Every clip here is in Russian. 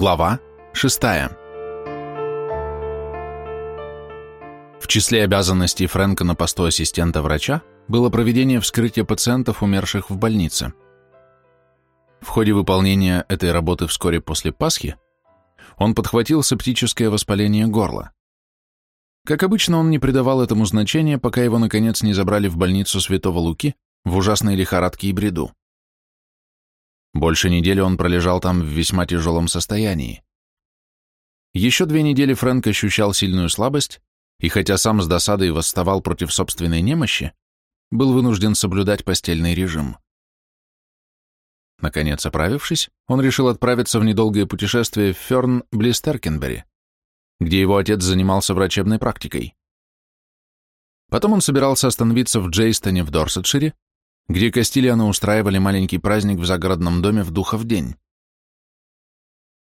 Глава 6. В числе обязанностей Фрэнка на посту ассистента врача было проведение вскрытия пациентов, умерших в больнице. В ходе выполнения этой работы вскоре после Пасхи он подхватил септическое воспаление горла. Как обычно, он не придавал этому значения, пока его, наконец, не забрали в больницу Святого Луки в ужасной лихорадке и бреду. Больше недели он пролежал там в весьма тяжелом состоянии. Еще две недели Фрэнк ощущал сильную слабость, и хотя сам с досадой восставал против собственной немощи, был вынужден соблюдать постельный режим. Наконец, оправившись, он решил отправиться в недолгое путешествие в Ферн, близ Теркенбери, где его отец занимался врачебной практикой. Потом он собирался остановиться в Джейстоне в Дорсетшире, где Кастильяна устраивали маленький праздник в загородном доме в Духов день.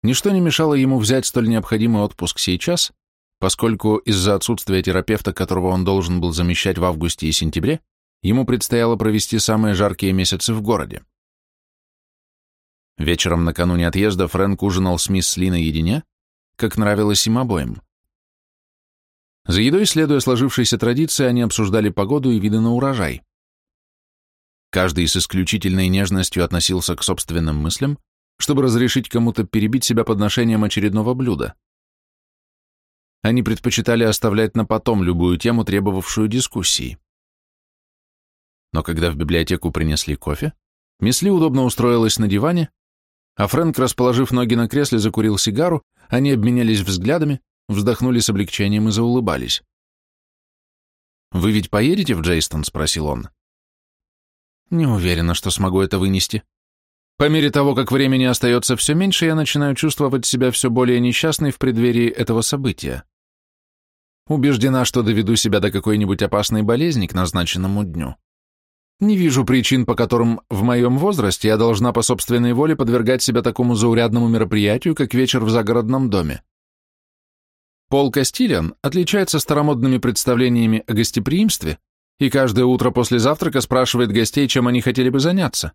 Ничто не мешало ему взять столь необходимый отпуск сейчас, поскольку из-за отсутствия терапевта, которого он должен был замещать в августе и сентябре, ему предстояло провести самые жаркие месяцы в городе. Вечером накануне отъезда Фрэнк ужинал с мисс Ли наедине, как нравилось им обоим. За едой, следуя сложившейся традиции, они обсуждали погоду и виды на урожай. Каждый с исключительной нежностью относился к собственным мыслям, чтобы разрешить кому-то перебить себя подношением очередного блюда. Они предпочитали оставлять на потом любую тему, требовавшую дискуссии. Но когда в библиотеку принесли кофе, Мисли удобно устроилась на диване, а Фрэнк, расположив ноги на кресле, закурил сигару, они обменялись взглядами, вздохнули с облегчением и заулыбались. «Вы ведь поедете в Джейстон?» — спросил он. Не уверена, что смогу это вынести. По мере того, как времени остается все меньше, я начинаю чувствовать себя все более несчастной в преддверии этого события. Убеждена, что доведу себя до какой-нибудь опасной болезни к назначенному дню. Не вижу причин, по которым в моем возрасте я должна по собственной воле подвергать себя такому заурядному мероприятию, как вечер в загородном доме. Пол Кастильян отличается старомодными представлениями о гостеприимстве и каждое утро после завтрака спрашивает гостей, чем они хотели бы заняться.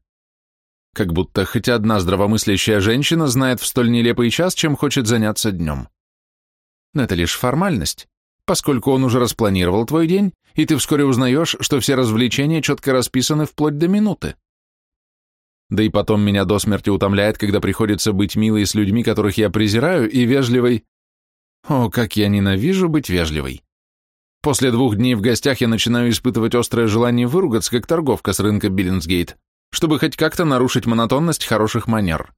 Как будто хоть одна здравомыслящая женщина знает в столь нелепый час, чем хочет заняться днем. Но это лишь формальность, поскольку он уже распланировал твой день, и ты вскоре узнаешь, что все развлечения четко расписаны вплоть до минуты. Да и потом меня до смерти утомляет, когда приходится быть милой с людьми, которых я презираю, и вежливой. О, как я ненавижу быть вежливой. После двух дней в гостях я начинаю испытывать острое желание выругаться, как торговка с рынка Биллинсгейт, чтобы хоть как-то нарушить монотонность хороших манер.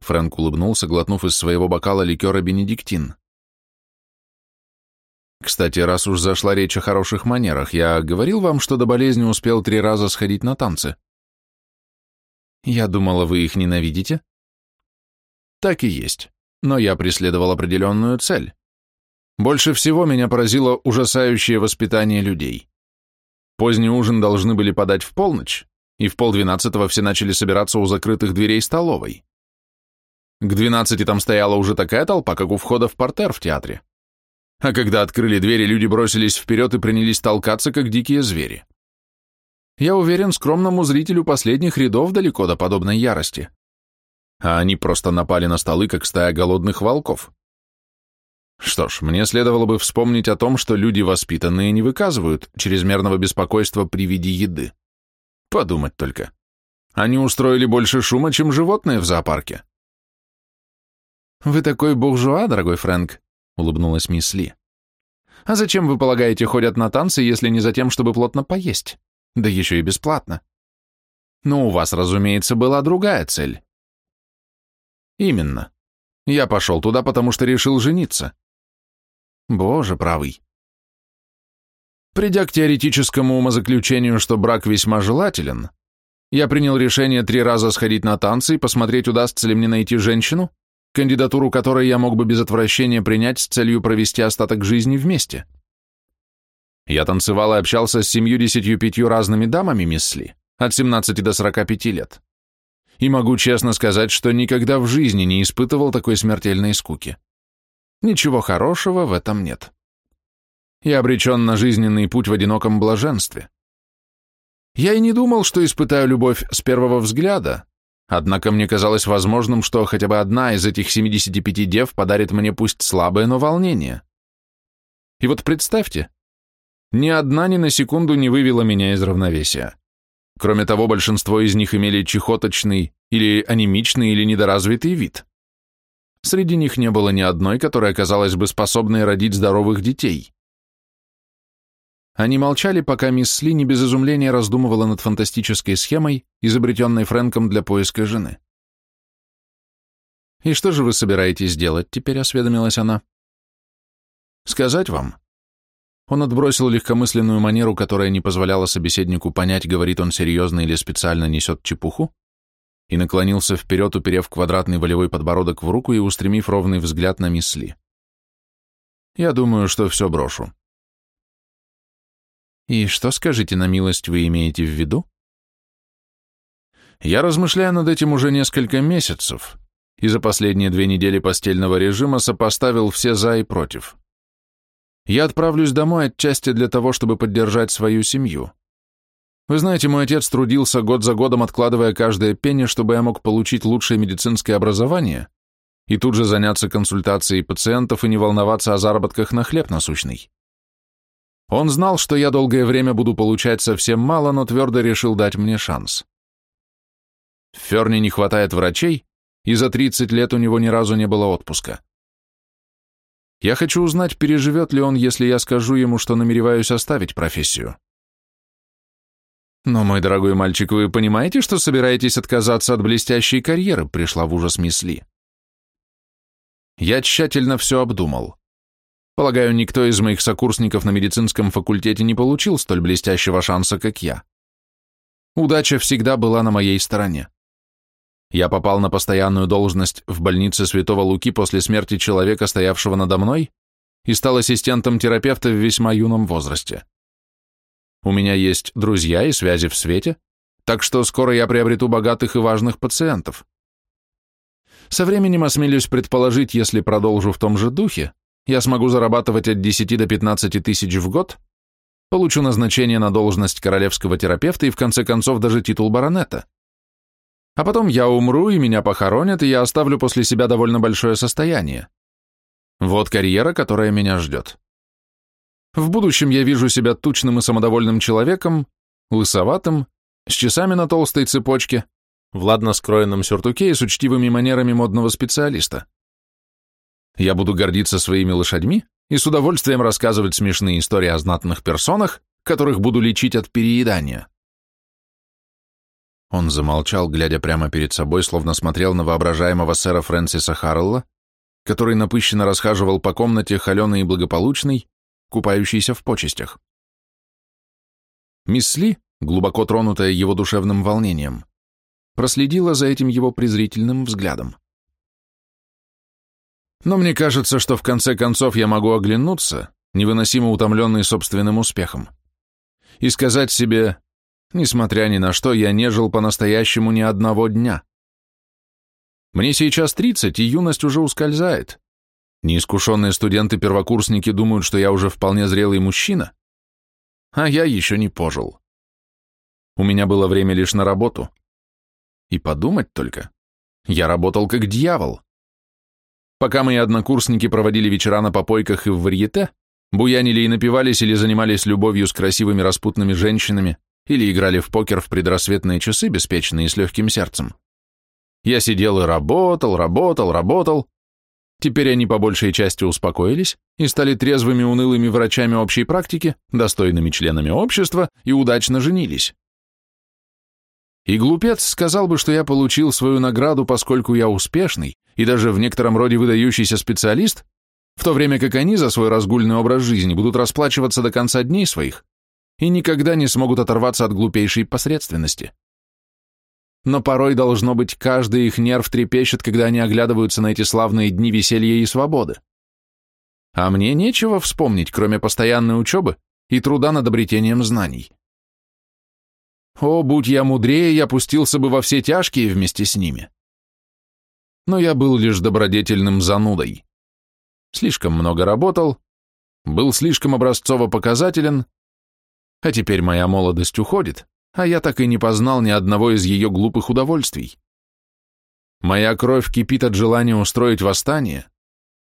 Фрэнк улыбнулся, глотнув из своего бокала ликера «Бенедиктин». «Кстати, раз уж зашла речь о хороших манерах, я говорил вам, что до болезни успел три раза сходить на танцы?» «Я думала, вы их ненавидите?» «Так и есть, но я преследовал определенную цель больше всего меня поразило ужасающее воспитание людей. Поздний ужин должны были подать в полночь, и в полдвенадцатого все начали собираться у закрытых дверей столовой. К двенадцати там стояла уже такая толпа, как у входа в портер в театре. А когда открыли двери, люди бросились вперед и принялись толкаться, как дикие звери. Я уверен, скромному зрителю последних рядов далеко до подобной ярости. А они просто напали на столы, как стая голодных волков. Что ж, мне следовало бы вспомнить о том, что люди воспитанные не выказывают чрезмерного беспокойства при виде еды. Подумать только. Они устроили больше шума, чем животные в зоопарке. «Вы такой буржуа, дорогой Фрэнк», — улыбнулась мисс Ли. «А зачем, вы полагаете, ходят на танцы, если не за тем, чтобы плотно поесть? Да еще и бесплатно. Но у вас, разумеется, была другая цель». «Именно. Я пошел туда, потому что решил жениться. Боже правый. Придя к теоретическому умозаключению, что брак весьма желателен, я принял решение три раза сходить на танцы и посмотреть, удастся ли мне найти женщину, кандидатуру которой я мог бы без отвращения принять с целью провести остаток жизни вместе. Я танцевал и общался с семью-десятью пятью разными дамами, миссли, от 17 до 45 лет. И могу честно сказать, что никогда в жизни не испытывал такой смертельной скуки. Ничего хорошего в этом нет. Я обречен на жизненный путь в одиноком блаженстве. Я и не думал, что испытаю любовь с первого взгляда, Однако мне казалось возможным, что хотя бы одна из этих 75 дев подарит мне пусть слабое, но волнение. И вот представьте, ни одна ни на секунду не вывела меня из равновесия. Кроме того, большинство из них имели чехоточный или анемичный или недоразвитый вид. Среди них не было ни одной, которая оказалась бы способной родить здоровых детей. Они молчали, пока мисс Ли не без изумления раздумывала над фантастической схемой, изобретенной Фрэнком для поиска жены. «И что же вы собираетесь делать теперь?» — осведомилась она. «Сказать вам?» Он отбросил легкомысленную манеру, которая не позволяла собеседнику понять, говорит он серьезно или специально несет чепуху, и наклонился вперед, уперев квадратный волевой подбородок в руку и устремив ровный взгляд на мисс Ли. «Я думаю, что все брошу». «И что, скажите на милость, вы имеете в виду?» «Я размышляю над этим уже несколько месяцев, и за последние две недели постельного режима сопоставил все «за» и «против». Я отправлюсь домой отчасти для того, чтобы поддержать свою семью. Вы знаете, мой отец трудился год за годом, откладывая каждое пенни, чтобы я мог получить лучшее медицинское образование и тут же заняться консультацией пациентов и не волноваться о заработках на хлеб насущный. Он знал, что я долгое время буду получать совсем мало, но твердо решил дать мне шанс. В Ферне не хватает врачей, и за 30 лет у него ни разу не было отпуска. Я хочу узнать, переживет ли он, если я скажу ему, что намереваюсь оставить профессию. Но, мой дорогой мальчик, вы понимаете, что собираетесь отказаться от блестящей карьеры, пришла в ужас мисс Ли. Я тщательно все обдумал. Полагаю, никто из моих сокурсников на медицинском факультете не получил столь блестящего шанса, как я. Удача всегда была на моей стороне. Я попал на постоянную должность в больнице Святого Луки после смерти человека, стоявшего надо мной, и стал ассистентом терапевта в весьма юном возрасте. У меня есть друзья и связи в свете, так что скоро я приобрету богатых и важных пациентов. Со временем осмелюсь предположить, если продолжу в том же духе, я смогу зарабатывать от 10 до 15 тысяч в год, получу назначение на должность королевского терапевта и в конце концов даже титул баронета. А потом я умру, и меня похоронят, и я оставлю после себя довольно большое состояние. Вот карьера, которая меня ждет. В будущем я вижу себя тучным и самодовольным человеком, лысоватым, с часами на толстой цепочке, в ладно скроенном сюртуке и с учтивыми манерами модного специалиста. Я буду гордиться своими лошадьми и с удовольствием рассказывать смешные истории о знатных персонах, которых буду лечить от переедания. Он замолчал, глядя прямо перед собой, словно смотрел на воображаемого сэра Фрэнсиса Харрелла, который напыщенно расхаживал по комнате, холеный и благополучный, купающийся в почестях. Мисс Ли, глубоко тронутая его душевным волнением, проследила за этим его презрительным взглядом. Но мне кажется, что в конце концов я могу оглянуться, невыносимо утомленный собственным успехом, и сказать себе Несмотря ни на что, я не жил по-настоящему ни одного дня. Мне сейчас 30, и юность уже ускользает. Неискушенные студенты-первокурсники думают, что я уже вполне зрелый мужчина, а я еще не пожил. У меня было время лишь на работу. И подумать только, я работал как дьявол. Пока мои однокурсники проводили вечера на попойках и в варьете, буянили и напивались или занимались любовью с красивыми распутными женщинами, или играли в покер в предрассветные часы, беспечные и с легким сердцем. Я сидел и работал, работал, работал. Теперь они по большей части успокоились и стали трезвыми унылыми врачами общей практики, достойными членами общества и удачно женились. И глупец сказал бы, что я получил свою награду, поскольку я успешный и даже в некотором роде выдающийся специалист, в то время как они за свой разгульный образ жизни будут расплачиваться до конца дней своих, и никогда не смогут оторваться от глупейшей посредственности. Но порой, должно быть, каждый их нерв трепещет, когда они оглядываются на эти славные дни веселья и свободы. А мне нечего вспомнить, кроме постоянной учебы и труда над обретением знаний. О, будь я мудрее, я пустился бы во все тяжкие вместе с ними. Но я был лишь добродетельным занудой. Слишком много работал, был слишком образцово показателен а теперь моя молодость уходит, а я так и не познал ни одного из ее глупых удовольствий. Моя кровь кипит от желания устроить восстание,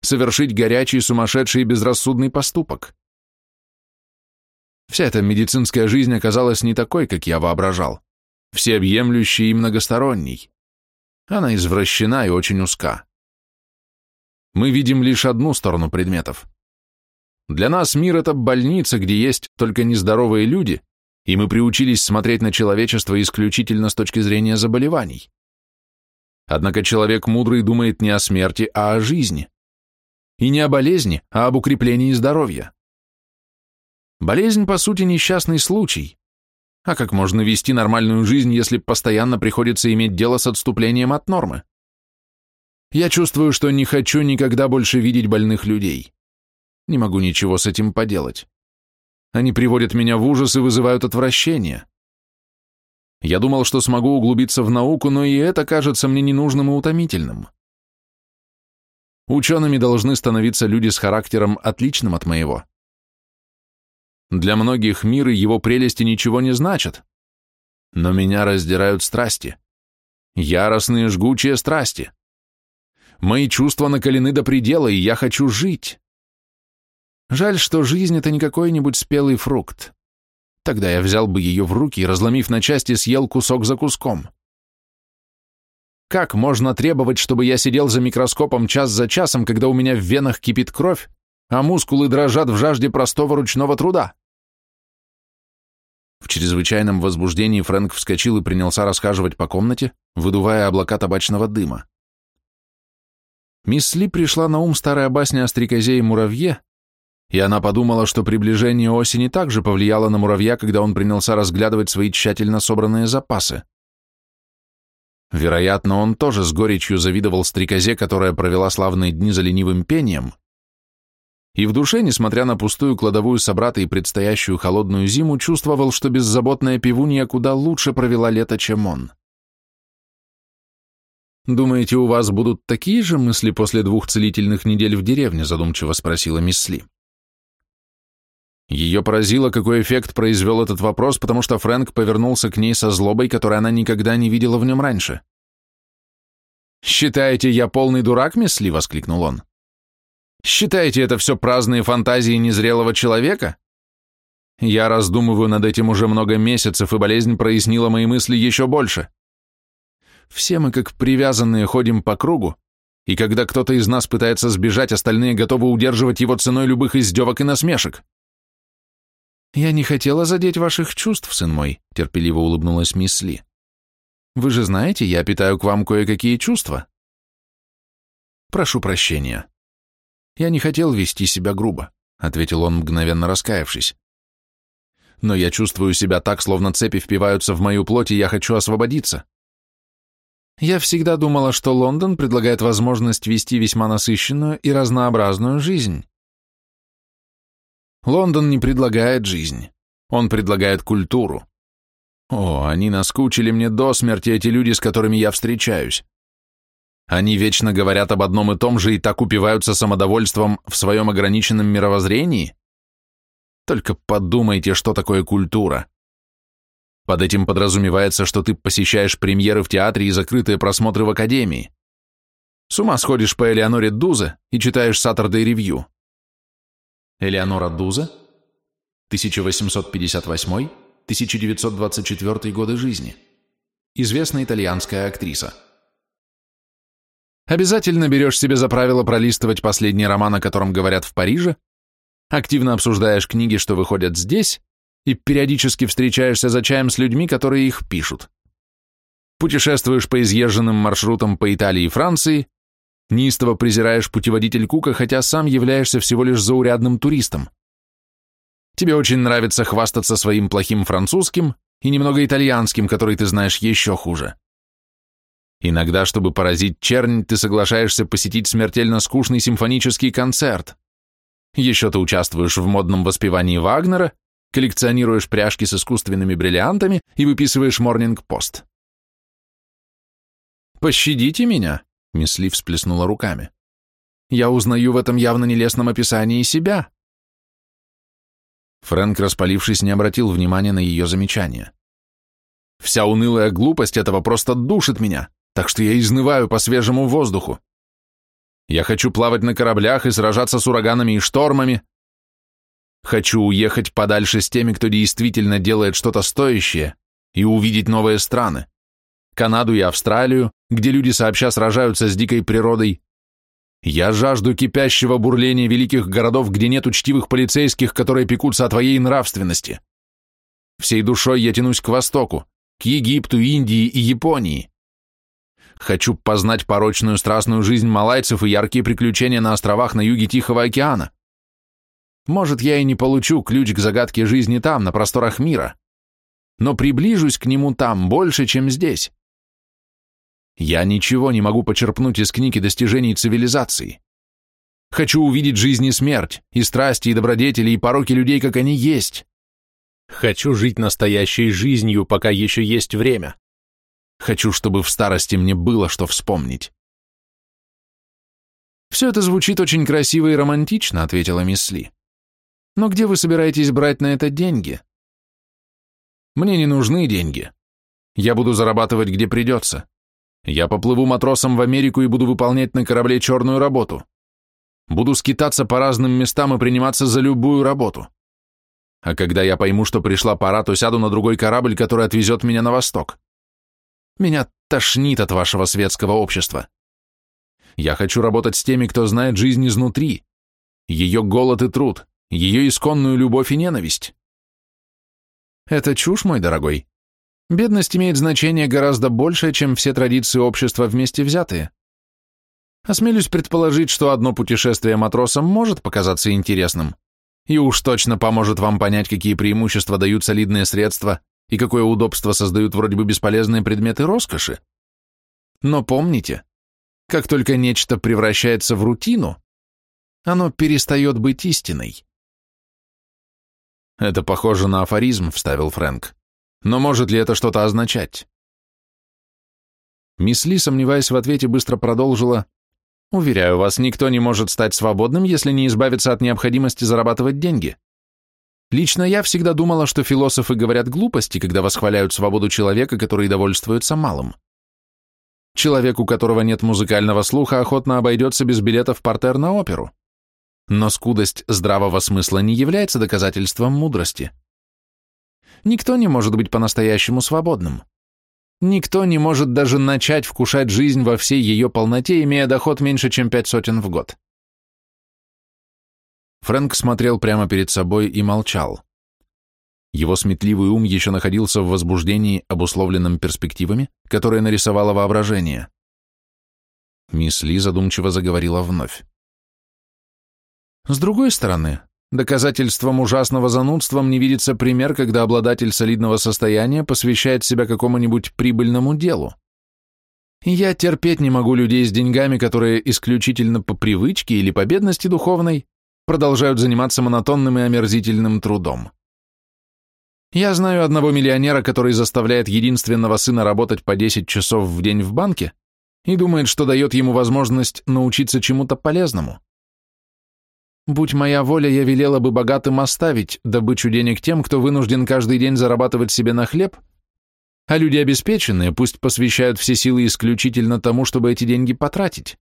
совершить горячий, сумасшедший и безрассудный поступок. Вся эта медицинская жизнь оказалась не такой, как я воображал, всеобъемлющей и многосторонней. Она извращена и очень узка. Мы видим лишь одну сторону предметов. Для нас мир — это больница, где есть только нездоровые люди, и мы приучились смотреть на человечество исключительно с точки зрения заболеваний. Однако человек мудрый думает не о смерти, а о жизни. И не о болезни, а об укреплении здоровья. Болезнь, по сути, несчастный случай. А как можно вести нормальную жизнь, если постоянно приходится иметь дело с отступлением от нормы? Я чувствую, что не хочу никогда больше видеть больных людей. Не могу ничего с этим поделать. Они приводят меня в ужас и вызывают отвращение. Я думал, что смогу углубиться в науку, но и это кажется мне ненужным и утомительным. Учеными должны становиться люди с характером, отличным от моего. Для многих мир и его прелести ничего не значат. Но меня раздирают страсти. Яростные жгучие страсти. Мои чувства накалены до предела, и я хочу жить. Жаль, что жизнь — это не какой-нибудь спелый фрукт. Тогда я взял бы ее в руки и, разломив на части, съел кусок за куском. Как можно требовать, чтобы я сидел за микроскопом час за часом, когда у меня в венах кипит кровь, а мускулы дрожат в жажде простого ручного труда? В чрезвычайном возбуждении Фрэнк вскочил и принялся расхаживать по комнате, выдувая облака табачного дыма. Мисс Ли пришла на ум старая басня о стрекозе и муравье, и она подумала, что приближение осени также повлияло на муравья, когда он принялся разглядывать свои тщательно собранные запасы. Вероятно, он тоже с горечью завидовал стрекозе, которая провела славные дни за ленивым пением, и в душе, несмотря на пустую кладовую собрата и предстоящую холодную зиму, чувствовал, что беззаботная пивунья куда лучше провела лето, чем он. «Думаете, у вас будут такие же мысли после двух целительных недель в деревне?» задумчиво спросила мисс Ли. Ее поразило, какой эффект произвел этот вопрос, потому что Фрэнк повернулся к ней со злобой, которой она никогда не видела в нем раньше. «Считаете, я полный дурак, мисс Ли?» — воскликнул он. Считаете это все праздные фантазии незрелого человека? Я раздумываю над этим уже много месяцев, и болезнь прояснила мои мысли еще больше. Все мы, как привязанные, ходим по кругу, и когда кто-то из нас пытается сбежать, остальные готовы удерживать его ценой любых издевок и насмешек. «Я не хотела задеть ваших чувств, сын мой», — терпеливо улыбнулась мисс Ли. «Вы же знаете, я питаю к вам кое-какие чувства». «Прошу прощения», «Я не хотел вести себя грубо», — ответил он, мгновенно раскаявшись. «Но я чувствую себя так, словно цепи впиваются в мою плоть, и я хочу освободиться. Я всегда думала, что Лондон предлагает возможность вести весьма насыщенную и разнообразную жизнь. Лондон не предлагает жизнь, он предлагает культуру. О, они наскучили мне до смерти, эти люди, с которыми я встречаюсь. Они вечно говорят об одном и том же и так упиваются самодовольством в своем ограниченном мировоззрении? Только подумайте, что такое культура. Под этим подразумевается, что ты посещаешь премьеры в театре и закрытые просмотры в академии. С ума сходишь по Элеоноре Дузе и читаешь Saturday Review. Элеонора Дузе, 1858-1924 годы жизни. Известная итальянская актриса. Обязательно берешь себе за правило пролистывать последний роман, о котором говорят в Париже, активно обсуждаешь книги, что выходят здесь, и периодически встречаешься за чаем с людьми, которые их пишут. Путешествуешь по изъезженным маршрутам по Италии и Франции, неистово презираешь путеводитель Кука, хотя сам являешься всего лишь заурядным туристом. Тебе очень нравится хвастаться своим плохим французским и немного итальянским, который ты знаешь еще хуже. Иногда, чтобы поразить чернь, ты соглашаешься посетить смертельно скучный симфонический концерт. Еще ты участвуешь в модном воспевании Вагнера, коллекционируешь пряжки с искусственными бриллиантами и выписываешь морнинг-пост. «Пощадите меня», — мисс Ли всплеснула руками. «Я узнаю в этом явно нелестном описании себя». Фрэнк, распалившись, не обратил внимания на ее замечание. «Вся унылая глупость этого просто душит меня. так что я изнываю по свежему воздуху. Я хочу плавать на кораблях и сражаться с ураганами и штормами. Хочу уехать подальше с теми, кто действительно делает что-то стоящее, и увидеть новые страны. Канаду и Австралию, где люди сообща сражаются с дикой природой. Я жажду кипящего бурления великих городов, где нет учтивых полицейских, которые пекутся о твоей нравственности. Всей душой я тянусь к востоку, к Египту, Индии и Японии. Хочу познать порочную страстную жизнь малайцев и яркие приключения на островах на юге Тихого океана. Может, я и не получу ключ к загадке жизни там, на просторах мира, но приближусь к нему там больше, чем здесь. Я ничего не могу почерпнуть из книги достижений цивилизации. Хочу увидеть жизнь и смерть, и страсти, и добродетели, и пороки людей, как они есть. Хочу жить настоящей жизнью, пока еще есть время. Хочу, чтобы в старости мне было что вспомнить. «Все это звучит очень красиво и романтично», — ответила мисс Ли. «Но где вы собираетесь брать на это деньги?» «Мне не нужны деньги. Я буду зарабатывать, где придется. Я поплыву матросом в Америку и буду выполнять на корабле черную работу. Буду скитаться по разным местам и приниматься за любую работу. А когда я пойму, что пришла пора, то сяду на другой корабль, который отвезет меня на восток. Меня тошнит от вашего светского общества. Я хочу работать с теми, кто знает жизнь изнутри, ее голод и труд, ее исконную любовь и ненависть. Это чушь, мой дорогой. Бедность имеет значение гораздо большее, чем все традиции общества вместе взятые. Осмелюсь предположить, что одно путешествие матросом может показаться интересным, и уж точно поможет вам понять, какие преимущества дают солидные средства и какое удобство создают вроде бы бесполезные предметы роскоши. Но помните, как только нечто превращается в рутину, оно перестает быть истиной. Это похоже на афоризм, вставил Фрэнк. Но может ли это что-то означать? Мисс Ли, сомневаясь в ответе, быстро продолжила. «Уверяю вас, никто не может стать свободным, если не избавиться от необходимости зарабатывать деньги. Лично я всегда думала, что философы говорят глупости, когда восхваляют свободу человека, который довольствуется малым. Человек, у которого нет музыкального слуха, охотно обойдется без билета в портер на оперу. Но скудость здравого смысла не является доказательством мудрости. Никто не может быть по-настоящему свободным. Никто не может даже начать вкушать жизнь во всей ее полноте, имея доход меньше, чем пять сотен в год. Фрэнк смотрел прямо перед собой и молчал. Его сметливый ум еще находился в возбуждении, обусловленном перспективами, которые нарисовало воображение. Мисс Ли задумчиво заговорила вновь. С другой стороны, доказательством ужасного занудства мне видится пример, когда обладатель солидного состояния посвящает себя какому-нибудь прибыльному делу. Я терпеть не могу людей с деньгами, которые исключительно по привычке или по бедности духовной продолжают заниматься монотонным и омерзительным трудом. Я знаю одного миллионера, который заставляет единственного сына работать по 10 часов в день в банке и думает, что дает ему возможность научиться чему-то полезному. Будь моя воля, я велела бы богатым оставить добычу денег тем, кто вынужден каждый день зарабатывать себе на хлеб, а люди обеспеченные пусть посвящают все силы исключительно тому, чтобы эти деньги потратить.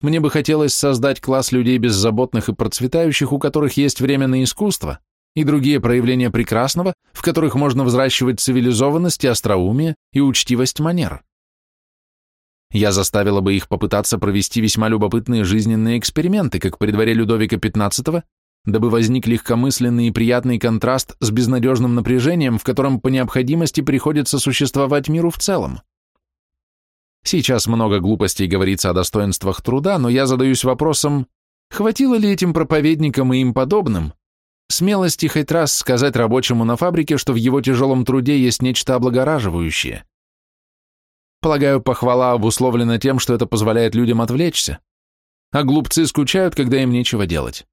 Мне бы хотелось создать класс людей беззаботных и процветающих, у которых есть время на искусство и другие проявления прекрасного, в которых можно взращивать цивилизованность и остроумие и учтивость манер. Я заставила бы их попытаться провести весьма любопытные жизненные эксперименты, как при дворе Людовика XV, дабы возник легкомысленный и приятный контраст с безнадежным напряжением, в котором по необходимости приходится существовать миру в целом. Сейчас много глупостей говорится о достоинствах труда, но я задаюсь вопросом, хватило ли этим проповедникам и им подобным смелости хоть раз сказать рабочему на фабрике, что в его тяжелом труде есть нечто облагораживающее? Полагаю, похвала обусловлена тем, что это позволяет людям отвлечься, а глупцы скучают, когда им нечего делать.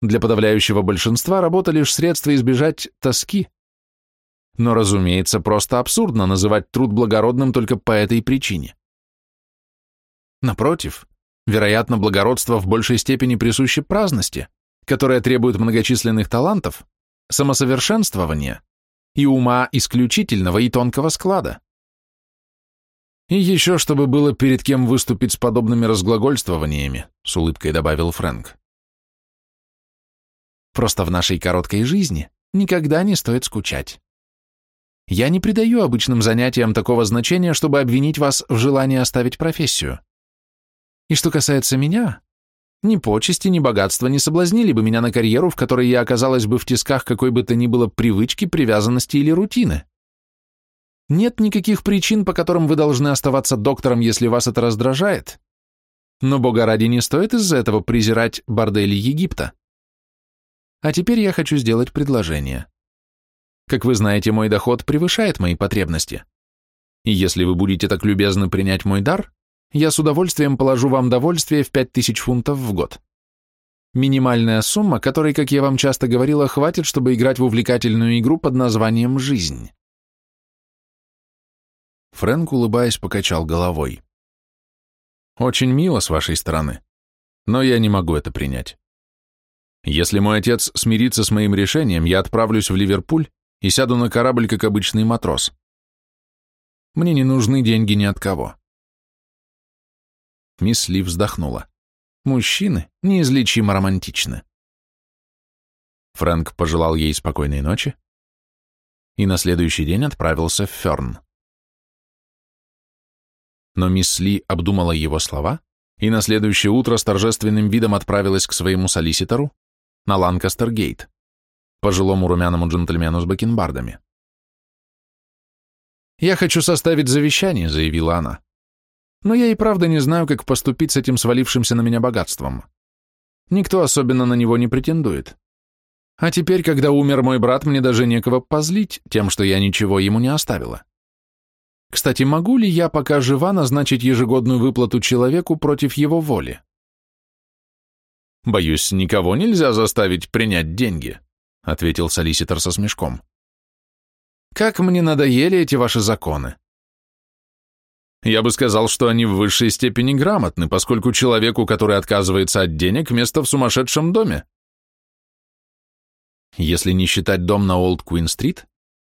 Для подавляющего большинства работа лишь средство избежать тоски, но, разумеется, просто абсурдно называть труд благородным только по этой причине. Напротив, вероятно, благородство в большей степени присуще праздности, которая требует многочисленных талантов, самосовершенствования и ума исключительного и тонкого склада. И еще, чтобы было перед кем выступить с подобными разглагольствованиями, с улыбкой добавил Фрэнк. Просто в нашей короткой жизни никогда не стоит скучать. Я не придаю обычным занятиям такого значения, чтобы обвинить вас в желании оставить профессию. И что касается меня, ни почести, ни богатства не соблазнили бы меня на карьеру, в которой я оказалась бы в тисках какой бы то ни было привычки, привязанности или рутины. Нет никаких причин, по которым вы должны оставаться доктором, если вас это раздражает. Но, бога ради, не стоит из-за этого презирать бордели Египта. А теперь я хочу сделать предложение. Как вы знаете, мой доход превышает мои потребности. И если вы будете так любезны принять мой дар, я с удовольствием положу вам довольствие в 5000 фунтов в год. Минимальная сумма, которой, как я вам часто говорила, хватит, чтобы играть в увлекательную игру под названием «Жизнь». Фрэнк, улыбаясь, покачал головой. «Очень мило с вашей стороны, но я не могу это принять. Если мой отец смирится с моим решением, я отправлюсь в Ливерпуль и сяду на корабль, как обычный матрос. Мне не нужны деньги ни от кого. Мисс Ли вздохнула. Мужчины неизлечимо романтичны. Фрэнк пожелал ей спокойной ночи и на следующий день отправился в Ферн. Но мисс Ли обдумала его слова и на следующее утро с торжественным видом отправилась к своему солиситору на Ланкастер-гейт пожилому румяному джентльмену с бакенбардами. «Я хочу составить завещание», — заявила она. «Но я и правда не знаю, как поступить с этим свалившимся на меня богатством. Никто особенно на него не претендует. А теперь, когда умер мой брат, мне даже некого позлить тем, что я ничего ему не оставила. Кстати, могу ли я, пока жива, назначить ежегодную выплату человеку против его воли?» «Боюсь, никого нельзя заставить принять деньги», ответил солиситор со смешком. Как мне надоели эти ваши законы. Я бы сказал, что они в высшей степени грамотны, поскольку человеку, который отказывается от денег, место в сумасшедшем доме. Если не считать дом на Олд Куин-стрит,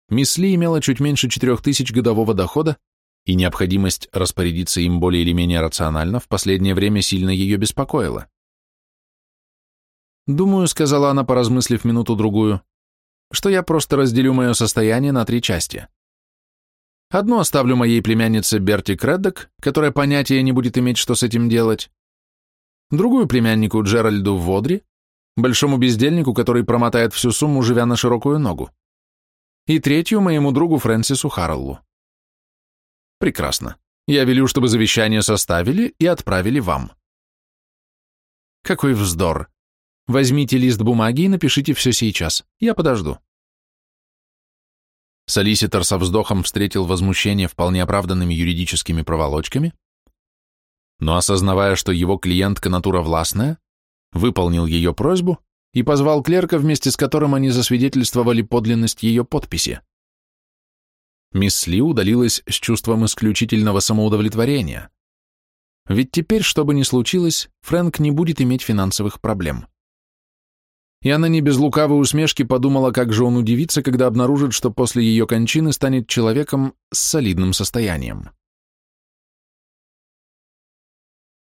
мисс Ли имела чуть меньше четырех тысяч годового дохода, и необходимость распорядиться им более или менее рационально в последнее время сильно ее беспокоила. «Думаю», — сказала она, поразмыслив минуту-другую, «что я просто разделю мое состояние на три части. Одну оставлю моей племяннице Берти Креддок, которая понятия не будет иметь, что с этим делать. Другую племяннику Джеральду Водри, большому бездельнику, который промотает всю сумму, живя на широкую ногу. И третью моему другу Фрэнсису Харреллу. Прекрасно. Я велю, чтобы завещание составили и отправили вам. Какой вздор. Возьмите лист бумаги и напишите все сейчас. Я подожду. Солиситор со вздохом встретил возмущение вполне оправданными юридическими проволочками, но, осознавая, что его клиентка натура властная, выполнил ее просьбу и позвал клерка, вместе с которым они засвидетельствовали подлинность ее подписи. Мисс Ли удалилась с чувством исключительного самоудовлетворения. Ведь теперь, что бы ни случилось, Фрэнк не будет иметь финансовых проблем и она не без лукавой усмешки подумала, как же он удивится, когда обнаружит, что после ее кончины станет человеком с солидным состоянием.